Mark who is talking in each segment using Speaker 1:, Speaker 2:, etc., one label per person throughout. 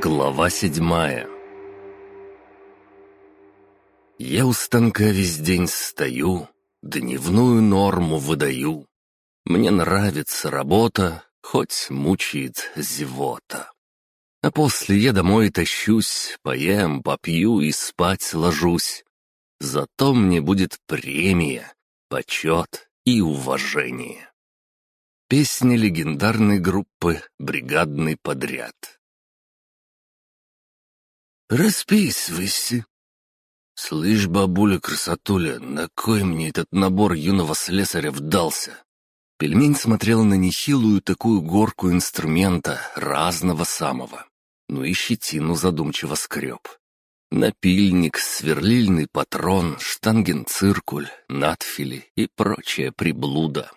Speaker 1: Глава седьмая Я у станка весь день стою, дневную норму выдаю. Мне нравится работа, хоть мучает зевота. А после я домой тащусь, поем, попью и спать ложусь. Зато мне будет премия, почет и уважение. Песни легендарной группы «Бригадный подряд». «Расписывайся!» «Слышь, бабуля красотуля, на кой мне этот набор юного слесаря вдался?» Пельмень смотрел на нехилую такую горку инструмента, разного самого. Ну и щетину задумчиво скреб. Напильник, сверлильный патрон, штангенциркуль, надфили и прочая приблуда.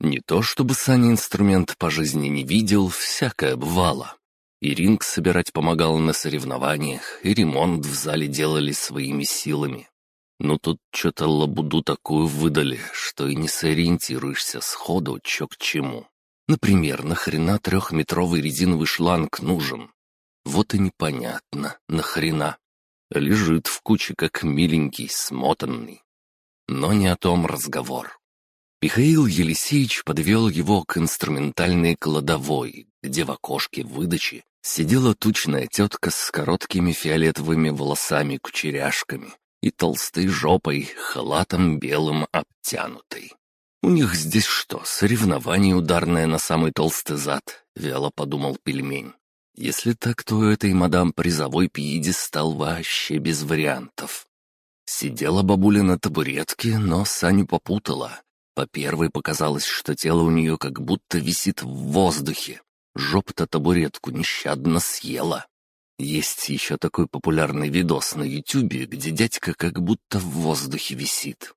Speaker 1: Не то чтобы Саня инструмент по жизни не видел, всякое бывало. И ринг собирать помогал на соревнованиях, и ремонт в зале делали своими силами. Но тут что-то лабуду такую выдали, что и не сориентируешься сходу, чё к чему. Например, нахрена трехметровый резиновый шланг нужен? Вот и непонятно, нахрена. Лежит в куче, как миленький, смотанный. Но не о том разговор. Михаил Елисеевич подвел его к инструментальной кладовой, где в окошке выдачи сидела тучная тетка с короткими фиолетовыми волосами-кучеряшками и толстой жопой, халатом белым обтянутой. «У них здесь что, соревнование ударное на самый толстый зад?» — вяло подумал пельмень. «Если так, то этой мадам призовой пьедестал вообще без вариантов». Сидела бабуля на табуретке, но Саню попутала. По первой показалось, что тело у нее как будто висит в воздухе. Жопа-то табуретку нещадно съела. Есть еще такой популярный видос на ютюбе, где дядька как будто в воздухе висит.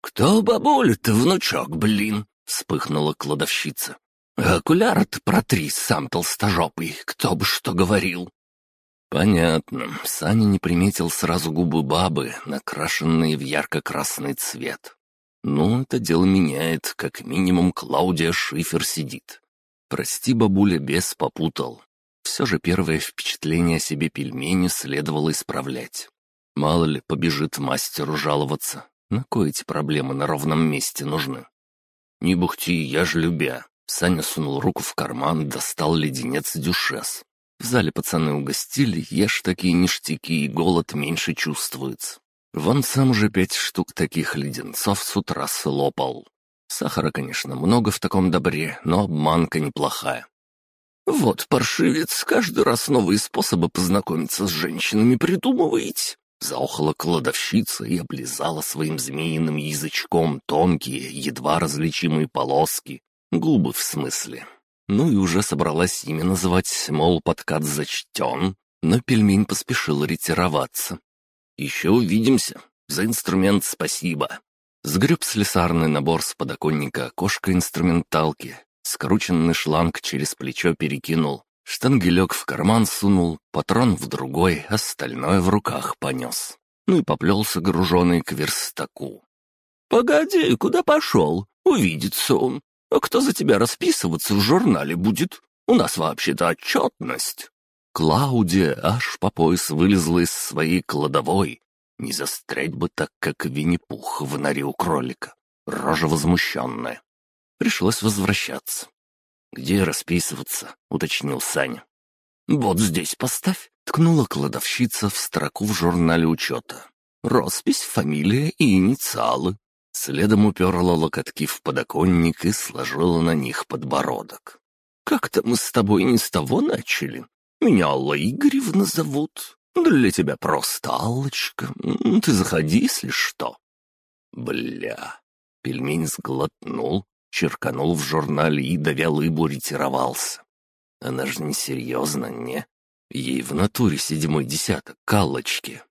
Speaker 1: «Кто бабуля-то, внучок, блин?» — вспыхнула кладовщица. «Окуляр-то протри, сам толстожопый, кто бы что говорил». Понятно, Саня не приметил сразу губы бабы, накрашенные в ярко-красный цвет. Ну, это дело меняет, как минимум Клаудия Шифер сидит. Прости, бабуля, бес попутал. Все же первое впечатление о себе пельмени следовало исправлять. Мало ли, побежит мастеру жаловаться. На кое эти проблемы на ровном месте нужны? Не бухти, я ж любя. Саня сунул руку в карман, достал леденец дюшес. В зале пацаны угостили, ешь такие ништяки, и голод меньше чувствуется. Вон сам уже пять штук таких леденцов с утра слопал. Сахара, конечно, много в таком добре, но обманка неплохая. «Вот, паршивец, каждый раз новые способы познакомиться с женщинами придумываете!» Заохала кладовщица и облизала своим змеиным язычком тонкие, едва различимые полоски. Губы, в смысле. Ну и уже собралась имя называть, мол, подкат зачтен, но пельмень поспешил ретироваться. «Еще увидимся. За инструмент спасибо». Сгреб слесарный набор с подоконника окошка инструменталки, скрученный шланг через плечо перекинул, штангелек в карман сунул, патрон в другой, остальное в руках понес. Ну и поплелся груженый к верстаку. «Погоди, куда пошел? Увидится он. А кто за тебя расписываться в журнале будет? У нас вообще-то отчетность». Клаудия аж по пояс вылезла из своей кладовой. Не застрять бы так, как Винни-Пух в норе у кролика. Рожа возмущенная. Пришлось возвращаться. «Где расписываться?» — уточнил Саня. «Вот здесь поставь», — ткнула кладовщица в строку в журнале учета. «Роспись, фамилия и инициалы». Следом уперла локотки в подоконник и сложила на них подбородок. «Как-то мы с тобой не с того начали. Меня Алла Игоревна зовут. Для тебя просто Аллочка. Ты заходи, если что». «Бля». Пельмень сглотнул, черканул в журнале и, давя лыбу, ретировался. Она же несерьезно, не? Ей в натуре седьмой десяток, Аллочки.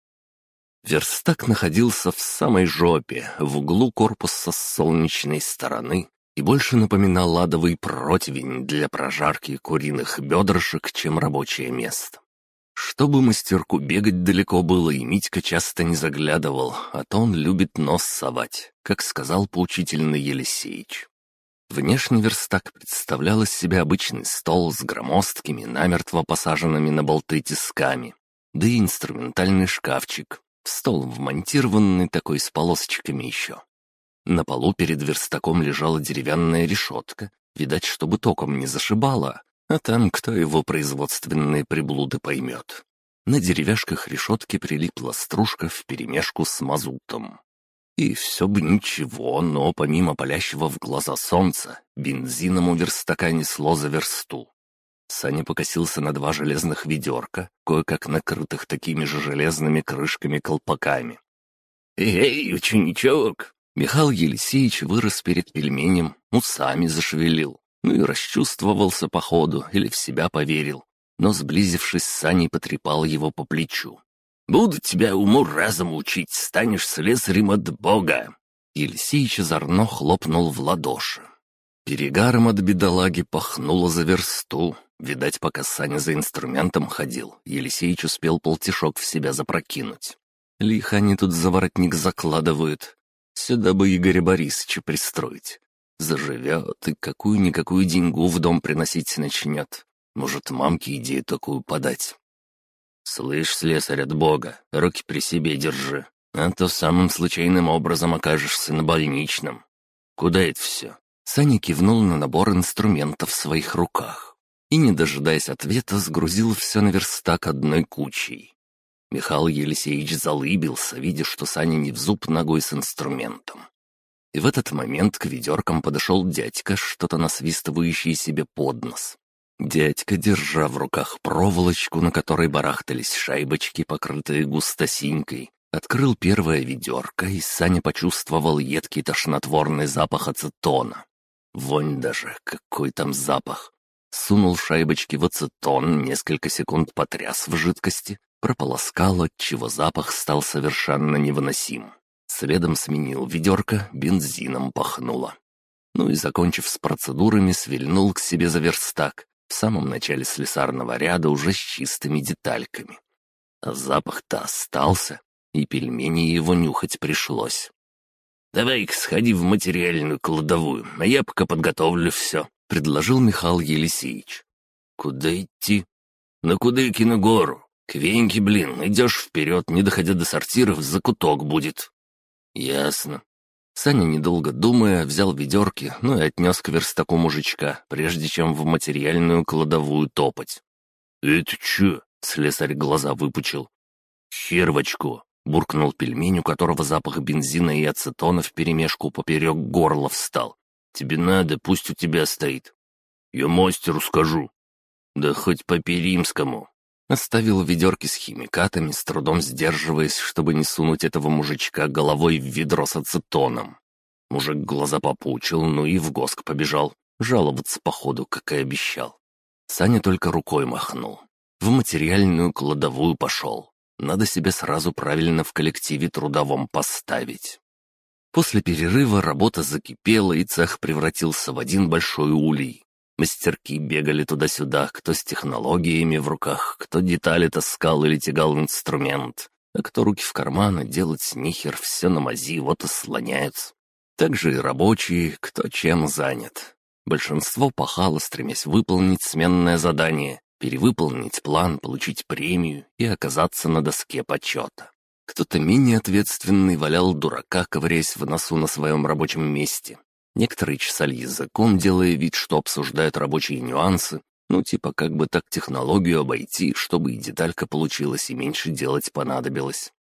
Speaker 1: Верстак находился в самой жопе, в углу корпуса с солнечной стороны, и больше напоминал ладовый противень для прожарки куриных бедрышек, чем рабочее место. Чтобы мастерку бегать далеко было, и Митька часто не заглядывал, а то он любит нос совать, как сказал поучительный Елисеич. Внешний верстак представлял из себя обычный стол с громоздкими, намертво посаженными на болты тисками, да и инструментальный шкафчик, стол вмонтированный такой с полосочками еще. На полу перед верстаком лежала деревянная решетка, видать, чтобы током не зашибало, а там кто его производственные приблуды поймет. На деревяшках решетки прилипла стружка вперемешку с мазутом. И все бы ничего, но помимо палящего в глаза солнца, бензином у верстака несло за версту. Саня покосился на два железных ведерка, кое-как накрытых такими же железными крышками-колпаками. «Эй, ученичок!» Михаил Елисеевич вырос перед пельменем, усами зашевелил, ну и расчувствовался по ходу или в себя поверил, но, сблизившись Саней, потрепал его по плечу. Буду тебя уму-разуму учить, станешь слесарем от Бога!» Елисеич озорно хлопнул в ладоши. Перегаром от бедолаги пахнуло за версту. Видать, пока Саня за инструментом ходил, Елисеич успел полтишок в себя запрокинуть. Лихо они тут заворотник закладывают. Сюда бы Игоря Борисовича пристроить. Заживет и какую-никакую деньгу в дом приносить начнет. Может, мамке идею такую подать. «Слышь, слесарь от Бога, руки при себе держи, а то самым случайным образом окажешься на больничном. Куда это все?» Саня кивнул на набор инструментов в своих руках и, не дожидаясь ответа, сгрузил все на верстак одной кучей. Михаил Елисеевич залыбился, видя, что Саня не в зуб ногой с инструментом. И в этот момент к ведеркам подошел дядька, что-то насвистывающий себе под нос. Дядька, держа в руках проволочку, на которой барахтались шайбочки, покрытые густосинькой, открыл первое ведерко, и Саня почувствовал едкий тошнотворный запах ацетона. Вонь даже, какой там запах. Сунул шайбочки в ацетон, несколько секунд потряс в жидкости, прополоскал, отчего запах стал совершенно невыносим. Следом сменил ведерко, бензином пахнуло. Ну и, закончив с процедурами, свильнул к себе за верстак, в самом начале слесарного ряда уже с чистыми детальками. А запах-то остался, и пельмени его нюхать пришлось. «Давай-ка сходи в материальную кладовую, а я пока подготовлю все», — предложил Михаил Елисеевич. «Куда идти?» «На Кудыкину гору. К Веньке, блин, идешь вперед, не доходя до сортиров, закуток будет». «Ясно. Саня, недолго думая, взял ведерки, ну и отнес к верстаку мужичка, прежде чем в материальную кладовую топать. «Это чё?» — слесарь глаза выпучил. «Хервочку!» — буркнул пельмень, у которого запах бензина и ацетона вперемешку поперек горла встал. «Тебе надо, пусть у тебя стоит». «Я мастеру скажу». «Да хоть по-перимскому». Оставил ведерки с химикатами, с трудом сдерживаясь, чтобы не сунуть этого мужичка головой в ведро с ацетоном. Мужик глаза попучил, ну и в госк побежал. Жаловаться походу, как и обещал. Саня только рукой махнул. В материальную кладовую пошел. Надо себе сразу правильно в коллективе трудовом поставить. После перерыва работа закипела, и цех превратился в один большой улей. Мастерки бегали туда-сюда, кто с технологиями в руках, кто детали таскал или тягал инструмент, а кто руки в карманы, делать нихер, все на мази, вот и слоняются. Также и рабочие, кто чем занят. Большинство пахало, стремясь выполнить сменное задание, перевыполнить план, получить премию и оказаться на доске почета. Кто-то менее ответственный валял дурака, ковыряясь в носу на своем рабочем месте, Некоторые чесали языком, делая вид, что обсуждают рабочие нюансы, ну типа как бы так технологию обойти, чтобы и деталька получилась, и меньше делать понадобилось.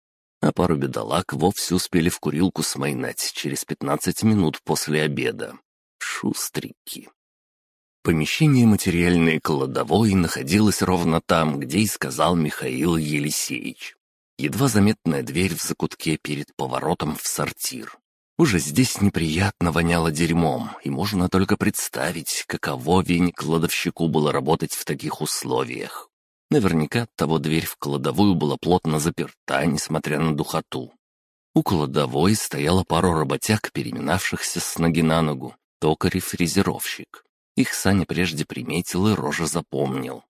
Speaker 1: А пару бедолаг вовсе успели в курилку смайнать через 15 минут после обеда. Шустрики. Помещение материальной кладовой находилось ровно там, где и сказал Михаил Елисеевич. Едва заметная дверь в закутке перед поворотом в сортир. Уже здесь неприятно воняло дерьмом, и можно только представить, каково вень кладовщику было работать в таких условиях. Наверняка того дверь в кладовую была плотно заперта, несмотря на духоту. У кладовой стояла пару работяг, переминавшихся с ноги на ногу, токарь и фрезеровщик. Их Саня прежде приметил и рожа запомнил.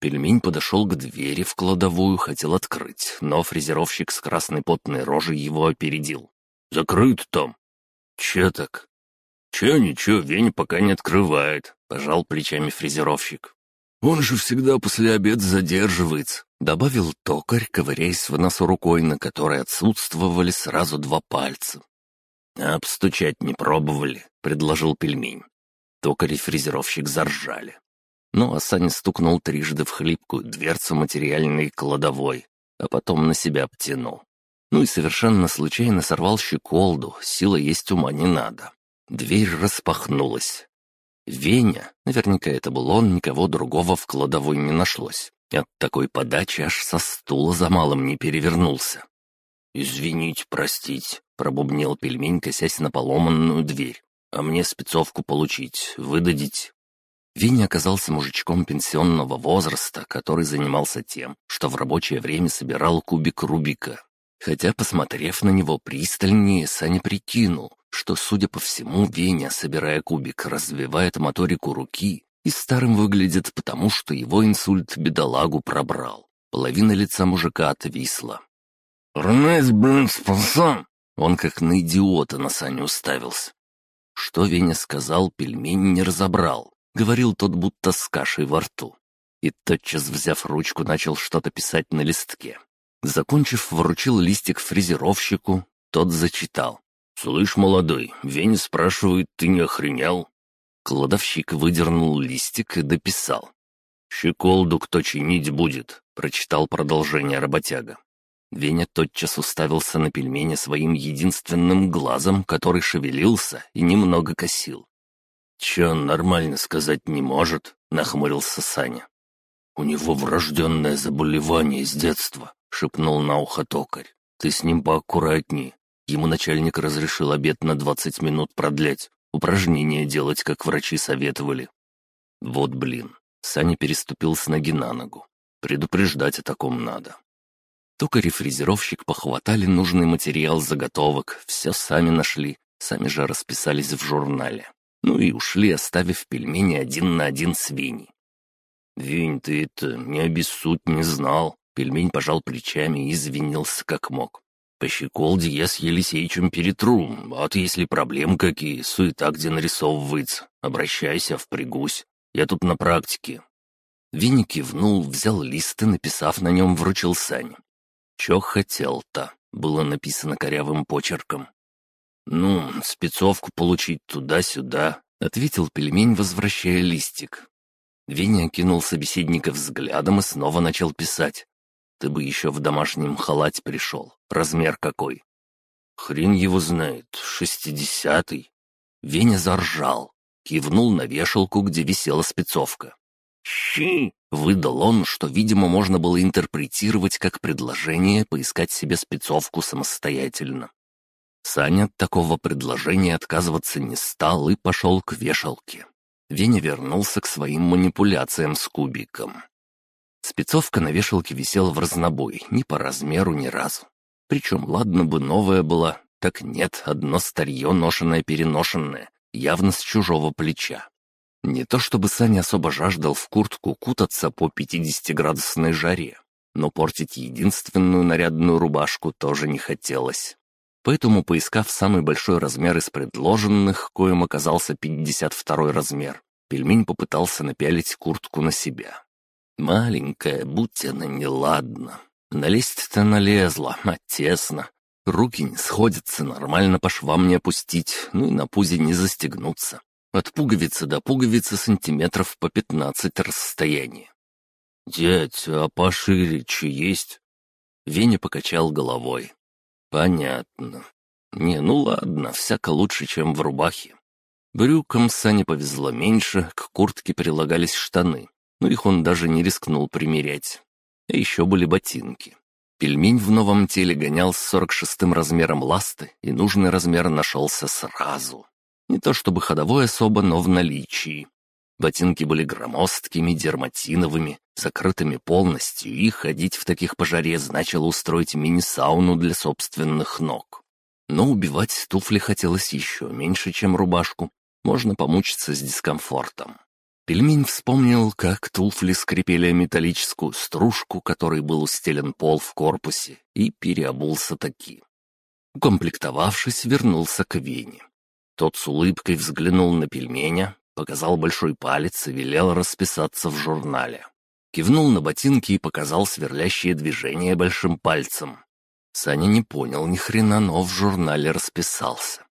Speaker 1: Пельмень подошел к двери в кладовую, хотел открыть, но фрезеровщик с красной потной рожей его опередил. Закрыт там». «Че так?» «Чё, ничего, Веня пока не открывает», — пожал плечами фрезеровщик. «Он же всегда после обеда задерживается», — добавил токарь, ковыряясь в носу рукой, на которой отсутствовали сразу два пальца. «Обстучать не пробовали», — предложил пельмень. Токарь и фрезеровщик заржали. Ну, а стукнул трижды в хлипкую дверцу материальной кладовой, а потом на себя обтянул. Ну и совершенно случайно сорвал щеколду, сила есть ума не надо. Дверь распахнулась. Веня, наверняка это был он, никого другого в кладовой не нашлось. От такой подачи аж со стула за малым не перевернулся. «Извините, простить», — пробубнил пельмень, косясь на поломанную дверь. «А мне спецовку получить, выдадить?» Веня оказался мужичком пенсионного возраста, который занимался тем, что в рабочее время собирал кубик Рубика. Хотя, посмотрев на него пристальнее, Саня прикинул, что, судя по всему, Веня, собирая кубик, развивает моторику руки и старым выглядит потому, что его инсульт бедолагу пробрал. Половина лица мужика отвисла. «Рнес, блин, спасам!» Он как на идиота на Саню уставился. Что Веня сказал, пельмень не разобрал. Говорил тот будто с кашей во рту. И тотчас, взяв ручку, начал что-то писать на листке. Закончив, вручил листик фрезеровщику, тот зачитал. «Слышь, молодой, Веня спрашивает, ты не охренел?» Кладовщик выдернул листик и дописал. «Щеколду кто чинить будет», — прочитал продолжение работяга. Веня тотчас уставился на пельмени своим единственным глазом, который шевелился и немного косил. «Че нормально сказать не может?» — нахмурился Саня. «У него врожденное заболевание с детства», — шепнул на ухо токарь. «Ты с ним поаккуратнее. Ему начальник разрешил обед на двадцать минут продлять, упражнения делать, как врачи советовали. Вот блин, Саня переступил с ноги на ногу. Предупреждать о таком надо. Токарь и фрезеровщик похватали нужный материал заготовок, все сами нашли, сами же расписались в журнале. Ну и ушли, оставив пельмени один на один с Виней. «Винь, ты это, не обессудь, не знал». Пельмень пожал плечами и извинился как мог. По щеколде я с Елисеичем перетру, а вот если проблем какие, суета где нарисовывается, обращайся, впрягусь. Я тут на практике». Винни кивнул, взял лист и, написав на нем, вручил Сане. «Чё хотел-то?» — было написано корявым почерком. «Ну, спецовку получить туда-сюда», — ответил пельмень, возвращая листик. Веня окинул собеседника взглядом и снова начал писать. Ты бы еще в домашнем халате пришел. Размер какой?» «Хрен его знает. Шестидесятый». Веня заржал. Кивнул на вешалку, где висела спецовка. «Щи!» — выдал он, что, видимо, можно было интерпретировать как предложение поискать себе спецовку самостоятельно. Саня от такого предложения отказываться не стал и пошел к вешалке. Веня вернулся к своим манипуляциям с кубиком. Спецовка на вешалке висела в разнобой, ни по размеру, ни разу. Причем, ладно бы новая была, так нет, одно старье ношенное-переношенное, явно с чужого плеча. Не то чтобы Саня особо жаждал в куртку кутаться по 50-градусной жаре, но портить единственную нарядную рубашку тоже не хотелось. Поэтому, поискав самый большой размер из предложенных, коим оказался 52 размер, пельмень попытался напялить куртку на себя. Маленькая, будь она неладна. Налезть-то налезла, а тесно. Руки не сходятся, нормально по швам не опустить, ну и на пузе не застегнуться. От пуговицы до пуговицы сантиметров по пятнадцать расстояние. «Дядь, а пошире че есть?» Веня покачал головой. «Понятно. Не, ну ладно, всяко лучше, чем в рубахе». Брюкам Сане повезло меньше, к куртке прилагались штаны но их он даже не рискнул примерять. А еще были ботинки. Пельмень в новом теле гонял с 46-м размером ласты, и нужный размер нашелся сразу. Не то чтобы ходовой особо, но в наличии. Ботинки были громоздкими, дерматиновыми, закрытыми полностью, и ходить в таких пожаре значило устроить мини-сауну для собственных ног. Но убивать туфли хотелось еще меньше, чем рубашку. Можно помучиться с дискомфортом. Пельмень вспомнил, как туфли скрипели металлическую стружку, которой был устелен пол в корпусе, и переобулся таки. Укомплектовавшись, вернулся к Вене. Тот с улыбкой взглянул на пельменя, показал большой палец и велел расписаться в журнале. Кивнул на ботинки и показал сверлящее движение большим пальцем. Саня не понял ни хрена, но в журнале расписался.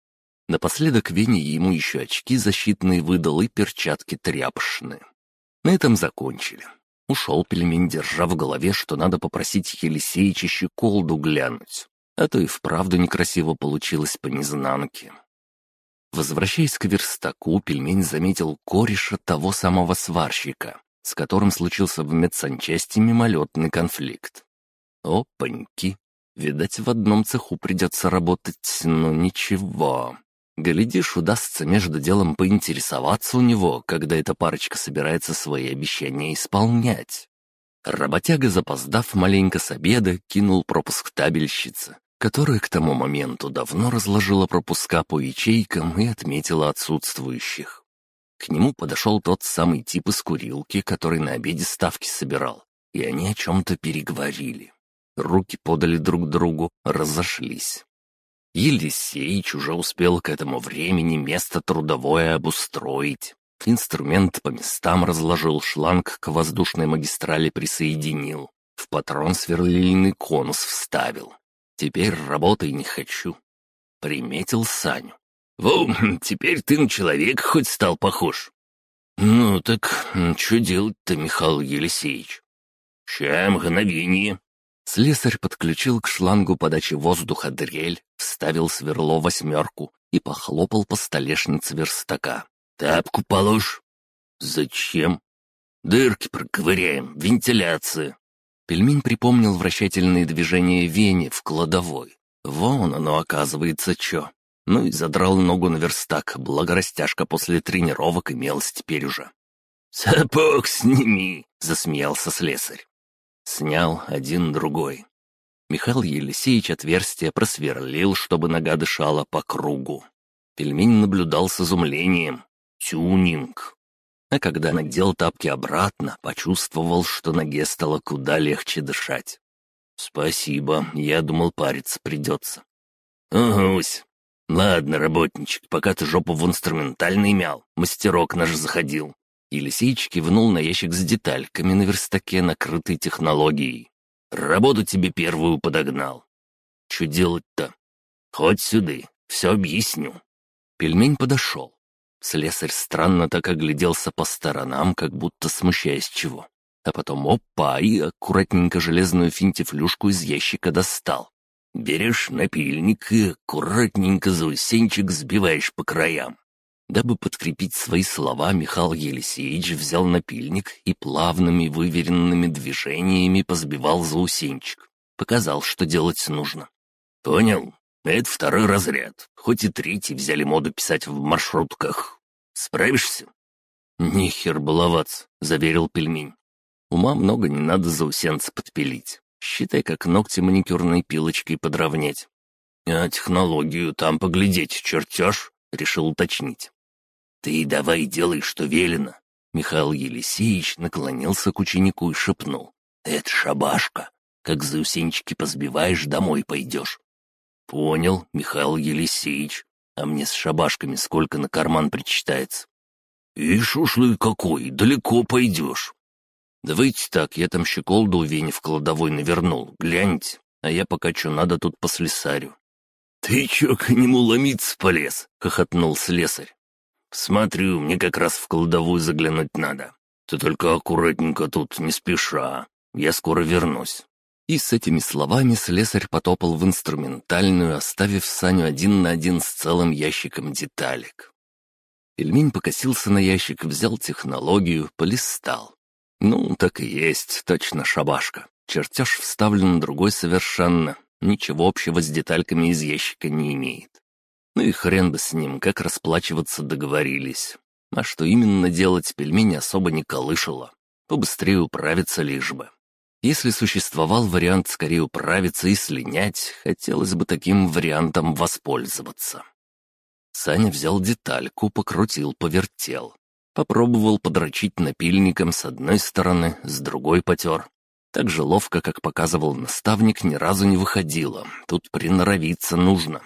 Speaker 1: Напоследок Веня ему еще очки защитные выдал и перчатки тряпшные. На этом закончили. Ушел пельмень, держа в голове, что надо попросить Елисеича щеколду глянуть. А то и вправду некрасиво получилось по незнанке. Возвращаясь к верстаку, пельмень заметил кореша того самого сварщика, с которым случился в медсанчасти мимолетный конфликт. Опаньки! Видать, в одном цеху придется работать, но ничего. Глядишь, удастся между делом поинтересоваться у него, когда эта парочка собирается свои обещания исполнять. Работяга, запоздав маленько с обеда, кинул пропуск табельщице, которая к тому моменту давно разложила пропуска по ячейкам и отметила отсутствующих. К нему подошел тот самый тип из курилки, который на обеде ставки собирал, и они о чем-то переговорили. Руки подали друг другу, разошлись. Елисеич уже успел к этому времени место трудовое обустроить. Инструмент по местам разложил, шланг к воздушной магистрали присоединил. В патрон сверлильный конус вставил. Теперь работай не хочу. Приметил Саню. «Во, теперь ты на человека хоть стал похож». «Ну так, что делать-то, Михаил Елисеевич?» «Ща мгновение». Слесарь подключил к шлангу подачи воздуха дрель, вставил сверло восьмерку и похлопал по столешнице верстака. «Тапку положь». «Зачем?» «Дырки проковыряем, вентиляция». Пельмень припомнил вращательные движения Вени в кладовой. Вон оно, оказывается, чё. Ну и задрал ногу на верстак, благо растяжка после тренировок имелась теперь уже. «Сапог сними!» — засмеялся слесарь. Снял один другой. Михаил Елисеевич отверстие просверлил, чтобы нога дышала по кругу. Пельмень наблюдал с изумлением. Тюнинг. А когда надел тапки обратно, почувствовал, что ноге стало куда легче дышать. «Спасибо, я думал, париться придется». «Угусь. Ладно, работничек, пока ты жопу в инструментальный мял, мастерок наш заходил». Елисеич кивнул на ящик с детальками на верстаке, накрытой технологией. «Работу тебе первую подогнал. Что делать-то? Хоть сюда, все объясню». Пельмень подошел. Слесарь странно так огляделся по сторонам, как будто смущаясь чего. А потом опа, и аккуратненько железную финтифлюшку из ящика достал. Берешь напильник и аккуратненько заусенчик сбиваешь по краям. Дабы подкрепить свои слова, Михаил Елисеевич взял напильник и плавными выверенными движениями позбивал заусенчик. Показал, что делать нужно. «Понял. Это второй разряд. Хоть и третий взяли моду писать в маршрутках. Справишься?» «Нихер баловаться», — заверил пельмень. «Ума много не надо заусенца подпилить. Считай, как ногти маникюрной пилочкой подровнять». «А технологию там поглядеть, чертеж?» — решил уточнить. «Ты давай делай, что велено». Михаил Елисеевич наклонился к ученику и шепнул. «Это шабашка. Как заусенчики позбиваешь, домой пойдешь. «Понял, Михаил Елисеевич. А мне с шабашками сколько на карман причитается?» «Ишь ушлый какой, далеко пойдешь». «Давайте так, я там щеколду у в кладовой навернул, гляньте, а я пока что надо тут послесарю». «Ты чё к нему ломиться полез?» — хохотнул слесарь. «Смотрю, мне как раз в кладовую заглянуть надо. Ты только аккуратненько тут, не спеша. Я скоро вернусь». И с этими словами слесарь потопал в инструментальную, оставив Саню один на один с целым ящиком деталек. Пельмень покосился на ящик, взял технологию, полистал. Ну, так и есть, точно шабашка. Чертеж вставлен другой совершенно, ничего общего с детальками из ящика не имеет. Ну и хрен бы с ним, как расплачиваться договорились. А что именно делать, пельмени особо не колышало. Побыстрее управиться лишь бы. Если существовал вариант скорее управиться и слинять, хотелось бы таким вариантом воспользоваться. Саня взял детальку, покрутил, повертел. Попробовал подрочить напильником с одной стороны, с другой потер. Так же ловко, как показывал наставник, ни разу не выходило. Тут приноровиться нужно.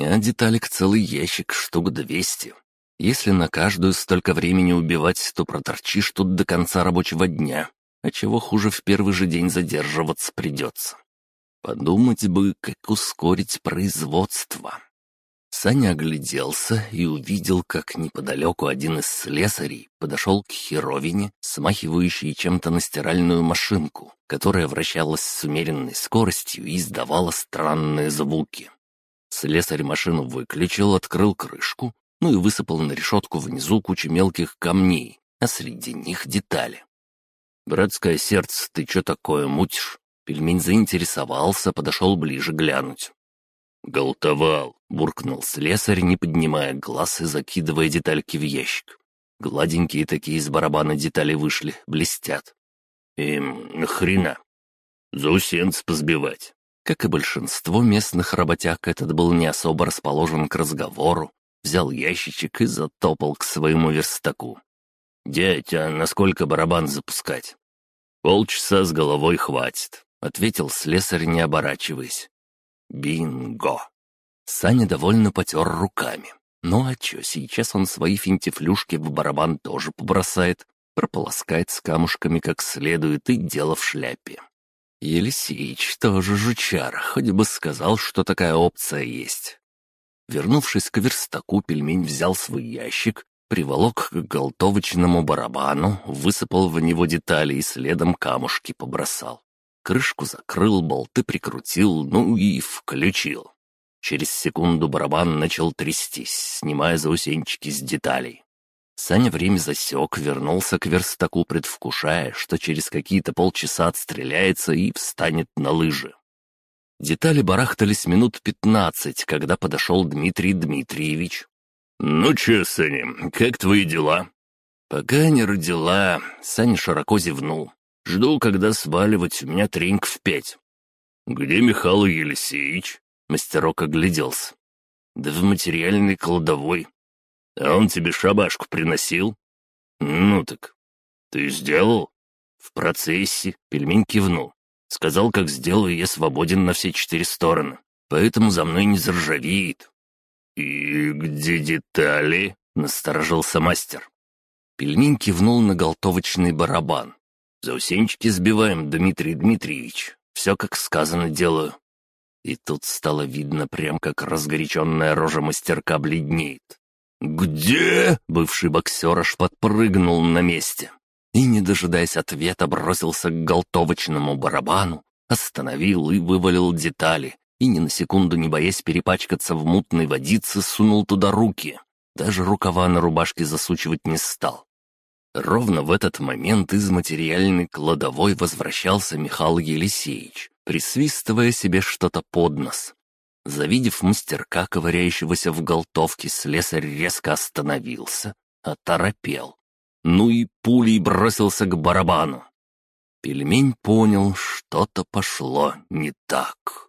Speaker 1: А деталек целый ящик, штук двести. Если на каждую столько времени убивать, то проторчишь тут до конца рабочего дня, а чего хуже в первый же день задерживаться придется. Подумать бы, как ускорить производство. Саня огляделся и увидел, как неподалеку один из слесарей подошел к херовине, смахивающей чем-то на стиральную машинку, которая вращалась с умеренной скоростью и издавала странные звуки. Слесарь машину выключил, открыл крышку ну и высыпал на решетку внизу кучу мелких камней, а среди них детали. «Братское сердце, ты что такое мутишь?» Пельмень заинтересовался, подошел ближе глянуть. «Голтовал!» — буркнул слесарь, не поднимая глаз и закидывая детальки в ящик. Гладенькие такие из барабана детали вышли, блестят. «Эм, нахрена?» «Заусенц позбивать». Как и большинство местных работяг, этот был не особо расположен к разговору, взял ящичек и затопал к своему верстаку. «Дядь, а насколько барабан запускать?» «Полчаса с головой хватит», — ответил слесарь, не оборачиваясь. «Бинго!» Саня довольно потер руками. Ну а чё, сейчас он свои финтифлюшки в барабан тоже побросает, прополоскает с камушками как следует и дело в шляпе. Елисеич тоже жучар, хоть бы сказал, что такая опция есть. Вернувшись к верстаку, пельмень взял свой ящик, приволок к голтовочному барабану, высыпал в него детали и следом камушки побросал. Крышку закрыл, болты прикрутил, ну и включил. Через секунду барабан начал трястись, снимая заусенчики с деталей. Саня время засек, вернулся к верстаку, предвкушая, что через какие-то полчаса отстреляется и встанет на лыжи. Детали барахтались минут пятнадцать, когда подошел Дмитрий Дмитриевич. «Ну че, Саня, как твои дела?» «Пока не родила», — Саня широко зевнул. «Жду, когда сваливать, у меня треньк в пять». «Где Михаил Елисеевич?» — мастерок огляделся. «Да в материальной кладовой. А он тебе шабашку приносил?» «Ну так. Ты сделал?» «В процессе», — пельмень кивнул. Сказал, как сделаю, я свободен на все четыре стороны, поэтому за мной не заржавеет». «И где детали?» — насторожился мастер. Пельмень кивнул на голтовочный барабан. «Заусенчики сбиваем, Дмитрий Дмитриевич. Все как сказано делаю». И тут стало видно, прям как разгоряченная рожа мастерка бледнеет. «Где?» — бывший боксер аж подпрыгнул на месте и, не дожидаясь ответа, бросился к голтовочному барабану, остановил и вывалил детали, и ни на секунду не боясь перепачкаться в мутной водице, сунул туда руки. Даже рукава на рубашке засучивать не стал. Ровно в этот момент из материальной кладовой возвращался Михаил Елисеевич, присвистывая себе что-то под нос. Завидев мастерка, ковыряющегося в голтовке, слесарь резко остановился, оторопел ну и пулей бросился к барабану. Пельмень понял, что-то пошло не так.